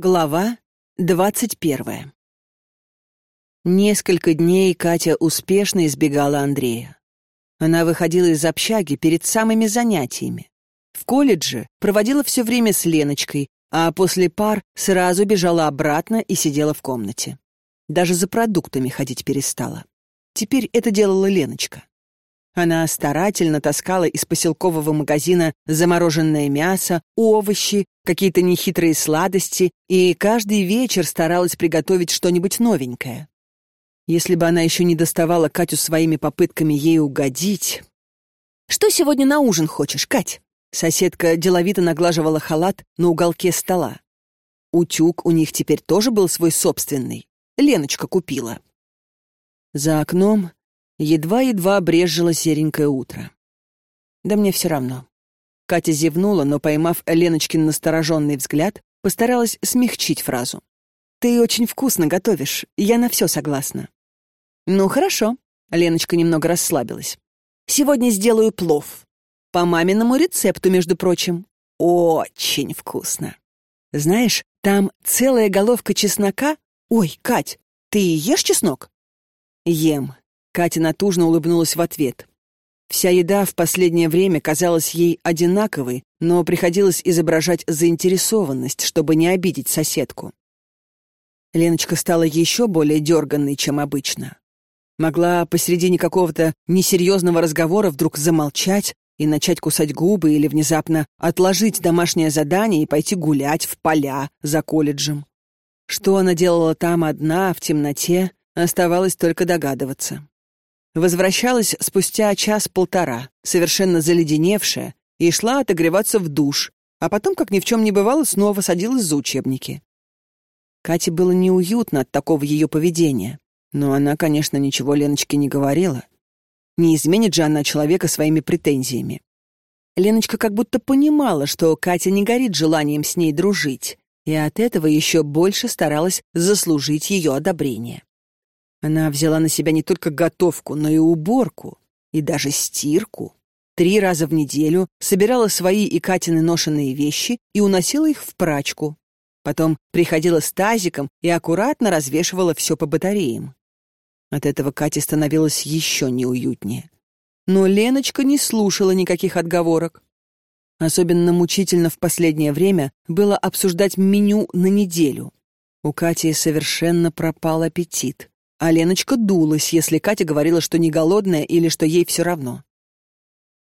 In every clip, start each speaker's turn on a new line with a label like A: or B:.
A: Глава двадцать первая. Несколько дней Катя успешно избегала Андрея. Она выходила из общаги перед самыми занятиями. В колледже проводила все время с Леночкой, а после пар сразу бежала обратно и сидела в комнате. Даже за продуктами ходить перестала. Теперь это делала Леночка. Она старательно таскала из поселкового магазина замороженное мясо, овощи, какие-то нехитрые сладости и каждый вечер старалась приготовить что-нибудь новенькое. Если бы она еще не доставала Катю своими попытками ей угодить... «Что сегодня на ужин хочешь, Кать?» Соседка деловито наглаживала халат на уголке стола. Утюг у них теперь тоже был свой собственный. Леночка купила. За окном едва-едва брезжило серенькое утро. Да мне все равно. Катя зевнула, но, поймав Леночкин настороженный взгляд, постаралась смягчить фразу. «Ты очень вкусно готовишь, я на все согласна». «Ну, хорошо», — Леночка немного расслабилась. «Сегодня сделаю плов. По маминому рецепту, между прочим. Очень вкусно. Знаешь, там целая головка чеснока. Ой, Кать, ты ешь чеснок?» «Ем», — Катя натужно улыбнулась в ответ. Вся еда в последнее время казалась ей одинаковой, но приходилось изображать заинтересованность, чтобы не обидеть соседку. Леночка стала еще более дерганной, чем обычно. Могла посредине какого-то несерьезного разговора вдруг замолчать и начать кусать губы или внезапно отложить домашнее задание и пойти гулять в поля за колледжем. Что она делала там одна, в темноте, оставалось только догадываться. Возвращалась спустя час-полтора, совершенно заледеневшая, и шла отогреваться в душ, а потом, как ни в чем не бывало, снова садилась за учебники. Кате было неуютно от такого ее поведения, но она, конечно, ничего Леночке не говорила. Не изменит же она человека своими претензиями. Леночка как будто понимала, что Катя не горит желанием с ней дружить, и от этого еще больше старалась заслужить ее одобрение. Она взяла на себя не только готовку, но и уборку, и даже стирку. Три раза в неделю собирала свои и Катины ношенные вещи и уносила их в прачку. Потом приходила с тазиком и аккуратно развешивала все по батареям. От этого Кате становилось еще неуютнее. Но Леночка не слушала никаких отговорок. Особенно мучительно в последнее время было обсуждать меню на неделю. У Кати совершенно пропал аппетит. А Леночка дулась, если Катя говорила, что не голодная или что ей все равно.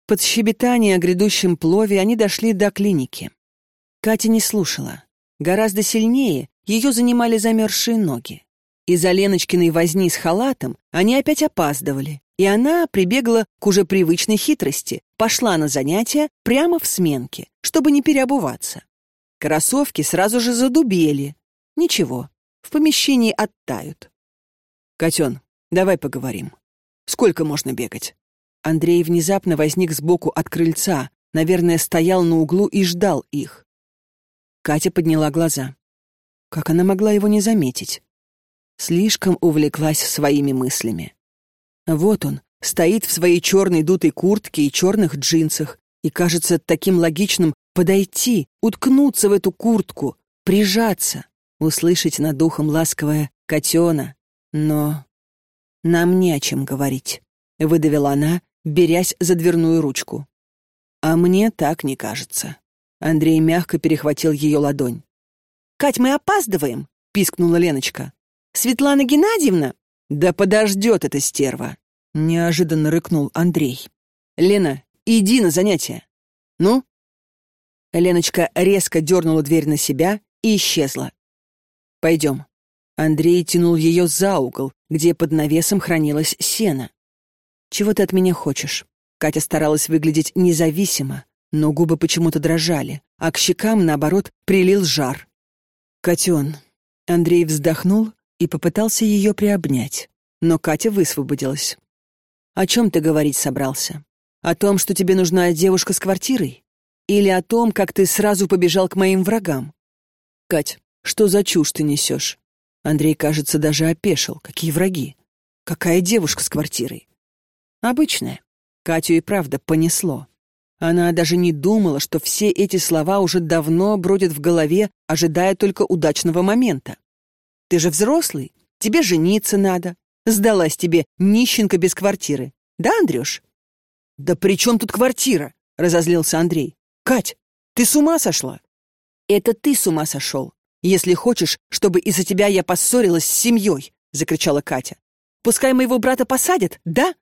A: Под щебетание о грядущем плове они дошли до клиники. Катя не слушала. Гораздо сильнее ее занимали замерзшие ноги. Из-за Леночкиной возни с халатом они опять опаздывали, и она прибегла к уже привычной хитрости, пошла на занятия прямо в сменке, чтобы не переобуваться. Кроссовки сразу же задубели. Ничего, в помещении оттают. «Котен, давай поговорим. Сколько можно бегать?» Андрей внезапно возник сбоку от крыльца, наверное, стоял на углу и ждал их. Катя подняла глаза. Как она могла его не заметить? Слишком увлеклась своими мыслями. Вот он, стоит в своей черной дутой куртке и черных джинсах, и кажется таким логичным подойти, уткнуться в эту куртку, прижаться, услышать над духом ласковое «котена», но нам не о чем говорить, выдавила она, берясь за дверную ручку. А мне так не кажется. Андрей мягко перехватил ее ладонь. «Кать, мы опаздываем!» — пискнула Леночка. «Светлана Геннадьевна?» «Да подождет эта стерва!» — неожиданно рыкнул Андрей. «Лена, иди на занятия!» «Ну?» Леночка резко дернула дверь на себя и исчезла. «Пойдем». Андрей тянул ее за угол, где под навесом хранилось сено. «Чего ты от меня хочешь?» Катя старалась выглядеть независимо, но губы почему-то дрожали, а к щекам, наоборот, прилил жар. «Котен». Андрей вздохнул и попытался ее приобнять, но Катя высвободилась. «О чем ты говорить собрался? О том, что тебе нужна девушка с квартирой? Или о том, как ты сразу побежал к моим врагам? Кать, что за чушь ты несешь? Андрей, кажется, даже опешил. Какие враги? Какая девушка с квартирой? Обычная. Катю и правда понесло. Она даже не думала, что все эти слова уже давно бродят в голове, ожидая только удачного момента. «Ты же взрослый, тебе жениться надо. Сдалась тебе нищенка без квартиры. Да, Андрюш?» «Да при чем тут квартира?» — разозлился Андрей. «Кать, ты с ума сошла?» «Это ты с ума сошел, если хочешь, чтобы из-за тебя я поссорилась с семьей», — закричала Катя. «Пускай моего брата посадят, да?»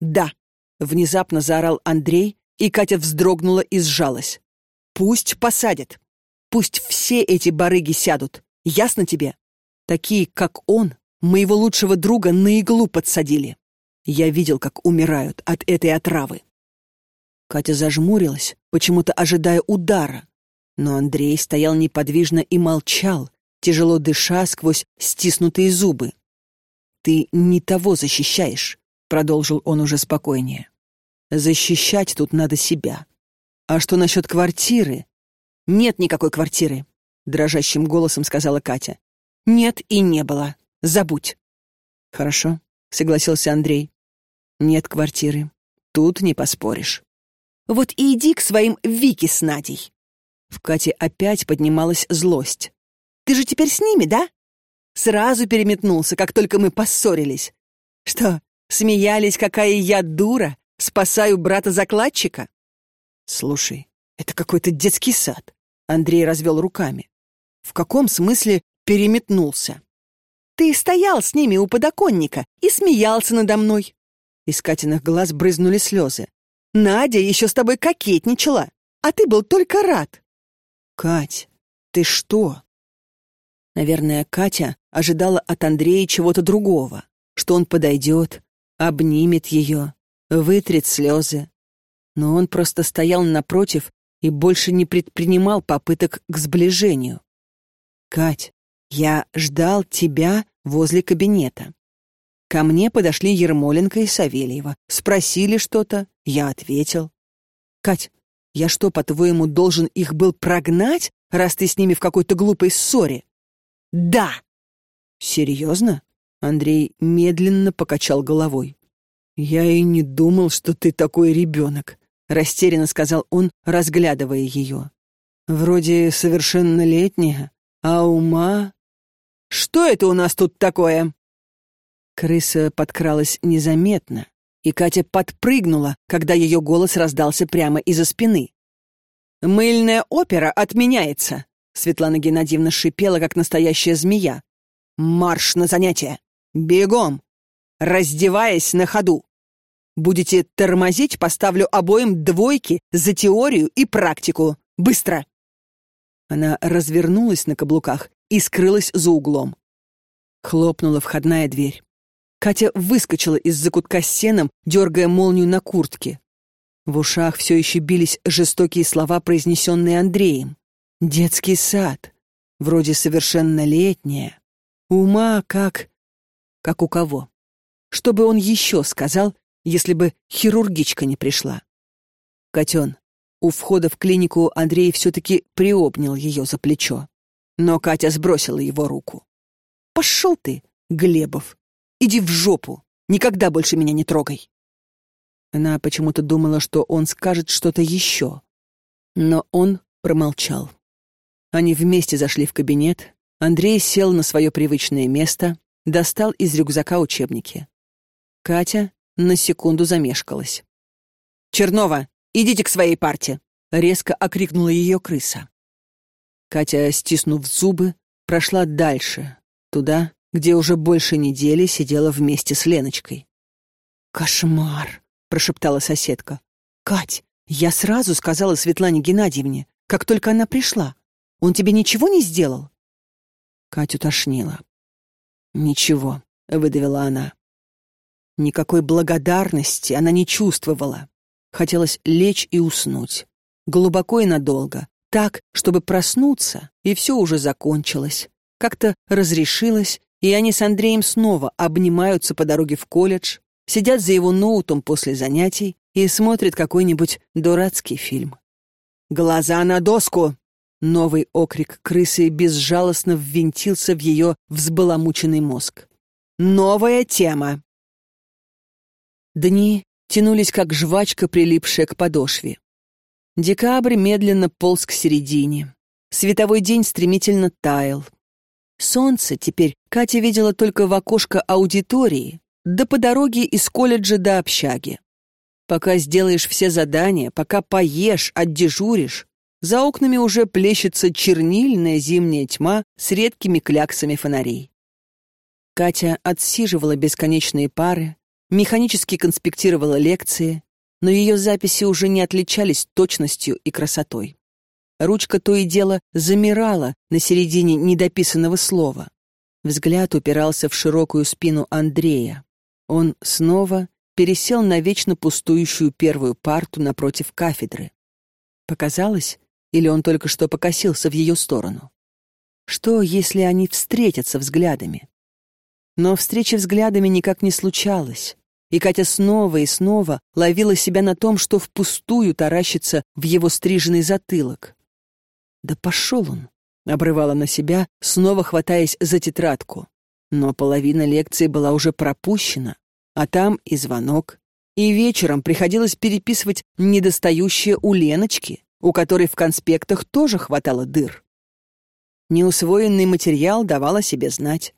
A: «Да», — внезапно заорал Андрей, и Катя вздрогнула и сжалась. «Пусть посадят. Пусть все эти барыги сядут. Ясно тебе? Такие, как он, моего лучшего друга на иглу подсадили. Я видел, как умирают от этой отравы». Катя зажмурилась, почему-то ожидая удара. Но Андрей стоял неподвижно и молчал, тяжело дыша сквозь стиснутые зубы. «Ты не того защищаешь», — продолжил он уже спокойнее. Защищать тут надо себя. А что насчет квартиры? Нет никакой квартиры, дрожащим голосом сказала Катя. Нет и не было. Забудь. Хорошо, согласился Андрей. Нет квартиры. Тут не поспоришь. Вот и иди к своим Вики с Надей. В Кате опять поднималась злость. Ты же теперь с ними, да? Сразу переметнулся, как только мы поссорились. Что, смеялись, какая я дура, Спасаю брата-закладчика? Слушай, это какой-то детский сад. Андрей развел руками. В каком смысле переметнулся? Ты стоял с ними у подоконника и смеялся надо мной. Из Катиных глаз брызнули слезы. Надя еще с тобой кокетничала, а ты был только рад. Кать, ты что? Наверное, Катя ожидала от Андрея чего-то другого, что он подойдет, обнимет ее, вытрет слезы. Но он просто стоял напротив и больше не предпринимал попыток к сближению. «Кать, я ждал тебя возле кабинета. Ко мне подошли Ермоленко и Савельева. Спросили что-то, я ответил. Кать, я что, по-твоему, должен их был прогнать, раз ты с ними в какой-то глупой ссоре? Да! Серьезно? Андрей медленно покачал головой. «Я и не думал, что ты такой ребенок», — растерянно сказал он, разглядывая ее. «Вроде совершеннолетняя, а ума...» «Что это у нас тут такое?» Крыса подкралась незаметно, и Катя подпрыгнула, когда ее голос раздался прямо из-за спины. «Мыльная опера отменяется!» Светлана Геннадьевна шипела, как настоящая змея. «Марш на занятия! Бегом! раздеваясь на ходу. Будете тормозить, поставлю обоим двойки за теорию и практику. Быстро!» Она развернулась на каблуках и скрылась за углом. Хлопнула входная дверь. Катя выскочила из закутка с сеном, дергая молнию на куртке. В ушах все еще бились жестокие слова, произнесенные Андреем. «Детский сад. Вроде совершеннолетняя. Ума как... как у кого?» Что бы он еще сказал, если бы хирургичка не пришла? Котен, у входа в клинику Андрей все-таки приобнял ее за плечо. Но Катя сбросила его руку. «Пошел ты, Глебов! Иди в жопу! Никогда больше меня не трогай!» Она почему-то думала, что он скажет что-то еще. Но он промолчал. Они вместе зашли в кабинет. Андрей сел на свое привычное место, достал из рюкзака учебники. Катя на секунду замешкалась. «Чернова, идите к своей парте!» — резко окрикнула ее крыса. Катя, стиснув зубы, прошла дальше, туда, где уже больше недели сидела вместе с Леночкой. «Кошмар!» — прошептала соседка. «Кать, я сразу сказала Светлане Геннадьевне, как только она пришла. Он тебе ничего не сделал?» Катю тошнило. «Ничего», — выдавила она. Никакой благодарности она не чувствовала. Хотелось лечь и уснуть. Глубоко и надолго. Так, чтобы проснуться, и все уже закончилось. Как-то разрешилось, и они с Андреем снова обнимаются по дороге в колледж, сидят за его ноутом после занятий и смотрят какой-нибудь дурацкий фильм. «Глаза на доску!» Новый окрик крысы безжалостно ввинтился в ее взбаламученный мозг. «Новая тема!» Дни тянулись, как жвачка, прилипшая к подошве. Декабрь медленно полз к середине. Световой день стремительно таял. Солнце теперь Катя видела только в окошко аудитории, да по дороге из колледжа до общаги. Пока сделаешь все задания, пока поешь, отдежуришь, за окнами уже плещется чернильная зимняя тьма с редкими кляксами фонарей. Катя отсиживала бесконечные пары, механически конспектировала лекции, но ее записи уже не отличались точностью и красотой. Ручка то и дело замирала на середине недописанного слова. Взгляд упирался в широкую спину Андрея. Он снова пересел на вечно пустующую первую парту напротив кафедры. Показалось, или он только что покосился в ее сторону? Что, если они встретятся взглядами? Но встречи взглядами никак не случалось, и Катя снова и снова ловила себя на том, что впустую таращится в его стриженный затылок. «Да пошел он!» — обрывала на себя, снова хватаясь за тетрадку. Но половина лекции была уже пропущена, а там и звонок. И вечером приходилось переписывать недостающее у Леночки, у которой в конспектах тоже хватало дыр. Неусвоенный материал давал о себе знать.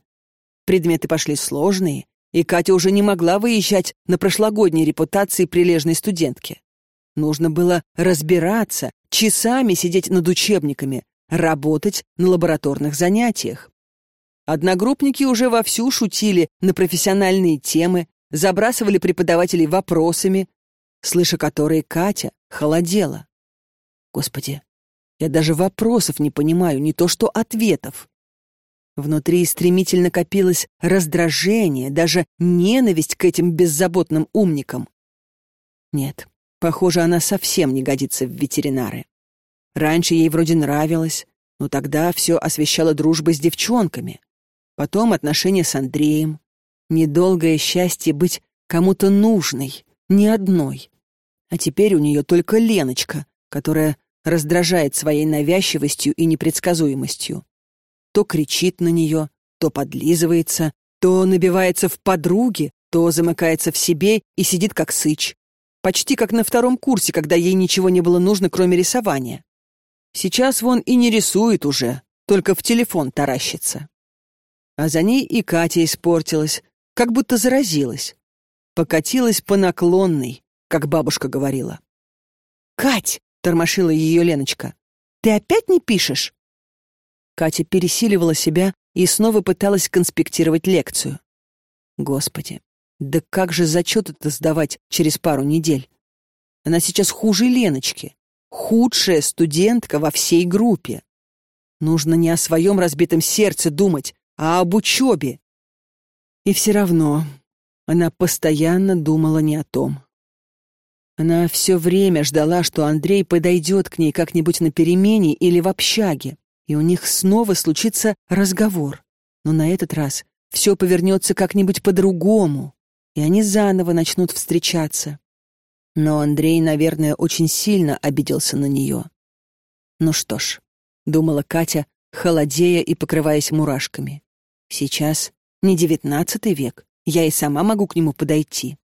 A: Предметы пошли сложные, и Катя уже не могла выезжать на прошлогодней репутации прилежной студентки. Нужно было разбираться, часами сидеть над учебниками, работать на лабораторных занятиях. Одногруппники уже вовсю шутили на профессиональные темы, забрасывали преподавателей вопросами, слыша которые Катя холодела. Господи, я даже вопросов не понимаю, не то что ответов. Внутри стремительно копилось раздражение, даже ненависть к этим беззаботным умникам. Нет, похоже, она совсем не годится в ветеринары. Раньше ей вроде нравилось, но тогда все освещало дружба с девчонками. Потом отношения с Андреем. Недолгое счастье быть кому-то нужной, не одной. А теперь у нее только Леночка, которая раздражает своей навязчивостью и непредсказуемостью то кричит на нее, то подлизывается, то набивается в подруги, то замыкается в себе и сидит как сыч. Почти как на втором курсе, когда ей ничего не было нужно, кроме рисования. Сейчас вон и не рисует уже, только в телефон таращится. А за ней и Катя испортилась, как будто заразилась. Покатилась по наклонной, как бабушка говорила. «Кать!» — тормошила ее Леночка. «Ты опять не пишешь?» Катя пересиливала себя и снова пыталась конспектировать лекцию. Господи, да как же зачеты-то сдавать через пару недель? Она сейчас хуже Леночки. Худшая студентка во всей группе. Нужно не о своем разбитом сердце думать, а об учебе. И все равно она постоянно думала не о том. Она все время ждала, что Андрей подойдет к ней как-нибудь на перемене или в общаге и у них снова случится разговор. Но на этот раз все повернется как-нибудь по-другому, и они заново начнут встречаться. Но Андрей, наверное, очень сильно обиделся на нее. Ну что ж, думала Катя, холодея и покрываясь мурашками. Сейчас не девятнадцатый век, я и сама могу к нему подойти.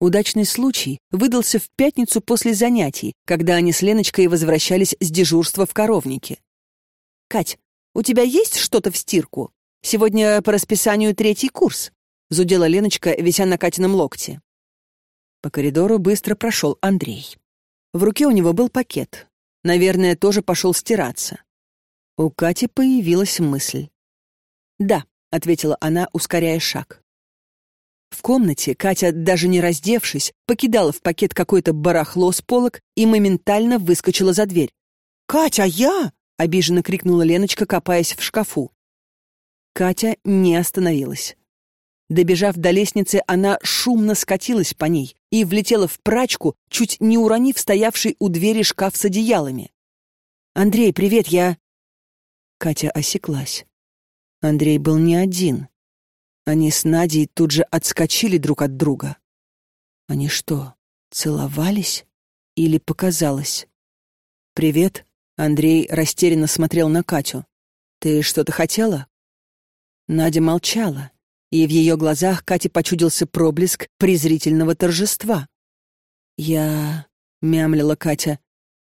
A: Удачный случай выдался в пятницу после занятий, когда они с Леночкой возвращались с дежурства в коровнике. «Кать, у тебя есть что-то в стирку? Сегодня по расписанию третий курс», — зудела Леночка, вися на Катином локте. По коридору быстро прошел Андрей. В руке у него был пакет. Наверное, тоже пошел стираться. У Кати появилась мысль. «Да», — ответила она, ускоряя шаг. В комнате Катя, даже не раздевшись, покидала в пакет какое-то барахло с полок и моментально выскочила за дверь. «Катя, я?» обиженно крикнула Леночка, копаясь в шкафу. Катя не остановилась. Добежав до лестницы, она шумно скатилась по ней и влетела в прачку, чуть не уронив стоявший у двери шкаф с одеялами. «Андрей, привет, я...» Катя осеклась. Андрей был не один. Они с Надей тут же отскочили друг от друга. Они что, целовались? Или показалось? «Привет», Андрей растерянно смотрел на Катю. «Ты что-то хотела?» Надя молчала, и в ее глазах Кате почудился проблеск презрительного торжества. «Я...» — мямлила Катя.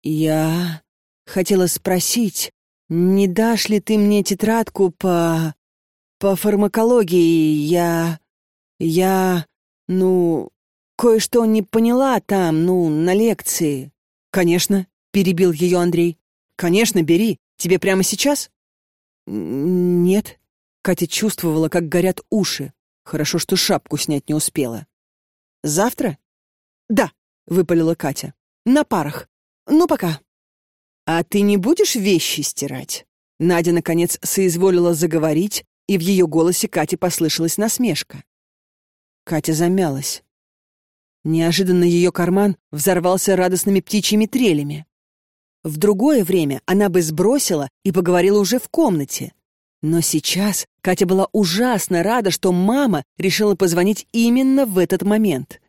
A: Я хотела спросить, не дашь ли ты мне тетрадку по... по фармакологии? Я... я... ну... кое-что не поняла там, ну, на лекции. Конечно, перебил ее Андрей. Конечно, бери. Тебе прямо сейчас? Нет. Катя чувствовала, как горят уши. Хорошо, что шапку снять не успела. Завтра? Да, выпалила Катя. На парах. Ну, пока. А ты не будешь вещи стирать? Надя, наконец, соизволила заговорить, и в ее голосе Кате послышалась насмешка. Катя замялась. Неожиданно ее карман взорвался радостными птичьими трелями. В другое время она бы сбросила и поговорила уже в комнате. Но сейчас Катя была ужасно рада, что мама решила позвонить именно в этот момент.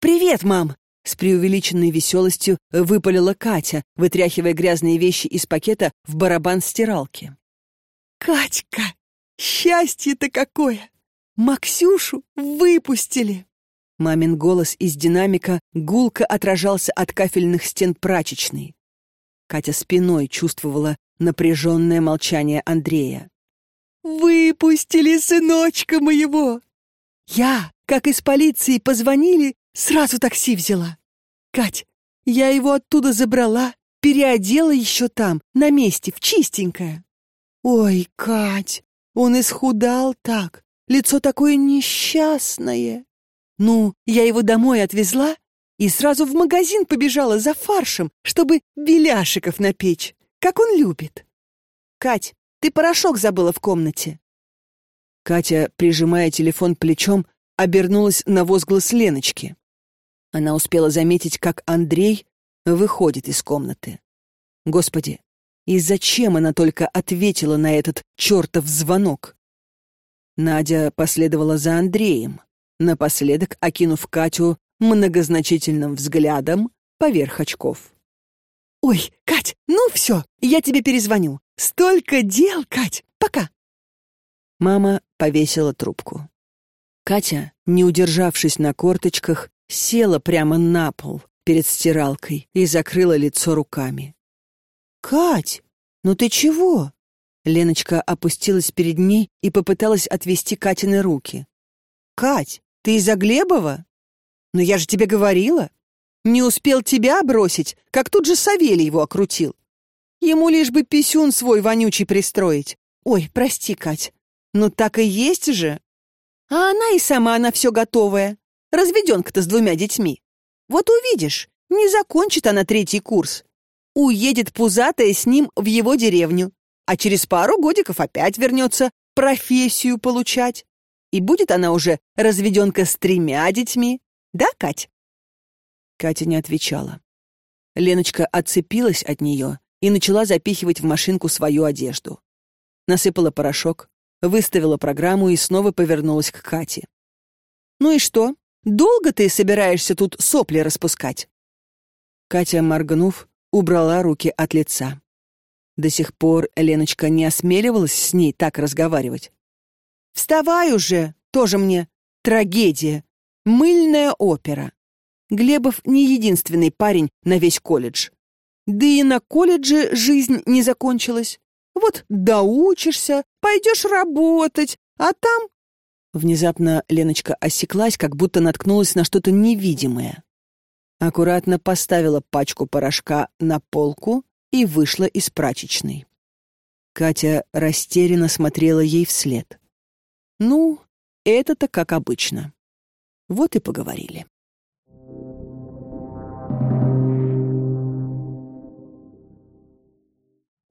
A: «Привет, мам!» — с преувеличенной веселостью выпалила Катя, вытряхивая грязные вещи из пакета в барабан стиралки. «Катька, счастье-то какое! Максюшу выпустили!» Мамин голос из динамика гулко отражался от кафельных стен прачечной. Катя спиной чувствовала напряженное молчание Андрея. «Выпустили сыночка моего!» «Я, как из полиции позвонили, сразу такси взяла. Кать, я его оттуда забрала, переодела еще там, на месте, в чистенькое. Ой, Кать, он исхудал так, лицо такое несчастное. Ну, я его домой отвезла и сразу в магазин побежала за фаршем, чтобы беляшиков напечь, как он любит. Кать, ты порошок забыла в комнате. Катя, прижимая телефон плечом, обернулась на возглас Леночки. Она успела заметить, как Андрей выходит из комнаты. Господи, и зачем она только ответила на этот чертов звонок? Надя последовала за Андреем, напоследок окинув Катю многозначительным взглядом поверх очков. «Ой, Кать, ну все, я тебе перезвоню. Столько дел, Кать, пока!» Мама повесила трубку. Катя, не удержавшись на корточках, села прямо на пол перед стиралкой и закрыла лицо руками. «Кать, ну ты чего?» Леночка опустилась перед ней и попыталась отвести Катины руки. «Кать, ты из-за Глебова? Но я же тебе говорила. Не успел тебя бросить, как тут же Савелий его окрутил. Ему лишь бы писюн свой вонючий пристроить. Ой, прости, Кать, ну так и есть же. А она и сама на все готовая. Разведенка-то с двумя детьми. Вот увидишь, не закончит она третий курс. Уедет пузатая с ним в его деревню, а через пару годиков опять вернется профессию получать. И будет она уже разведенка с тремя детьми. Да, Кать?» Катя не отвечала. Леночка отцепилась от нее и начала запихивать в машинку свою одежду. Насыпала порошок, выставила программу и снова повернулась к Кате. «Ну и что? Долго ты собираешься тут сопли распускать?» Катя, моргнув, убрала руки от лица. До сих пор Леночка не осмеливалась с ней так разговаривать. «Вставай уже! Тоже мне трагедия! Мыльная опера!» Глебов не единственный парень на весь колледж. Да и на колледже жизнь не закончилась. Вот доучишься, пойдешь работать, а там... Внезапно Леночка осеклась, как будто наткнулась на что-то невидимое. Аккуратно поставила пачку порошка на полку и вышла из прачечной. Катя растерянно смотрела ей вслед. Ну, это-то как обычно. Вот и поговорили.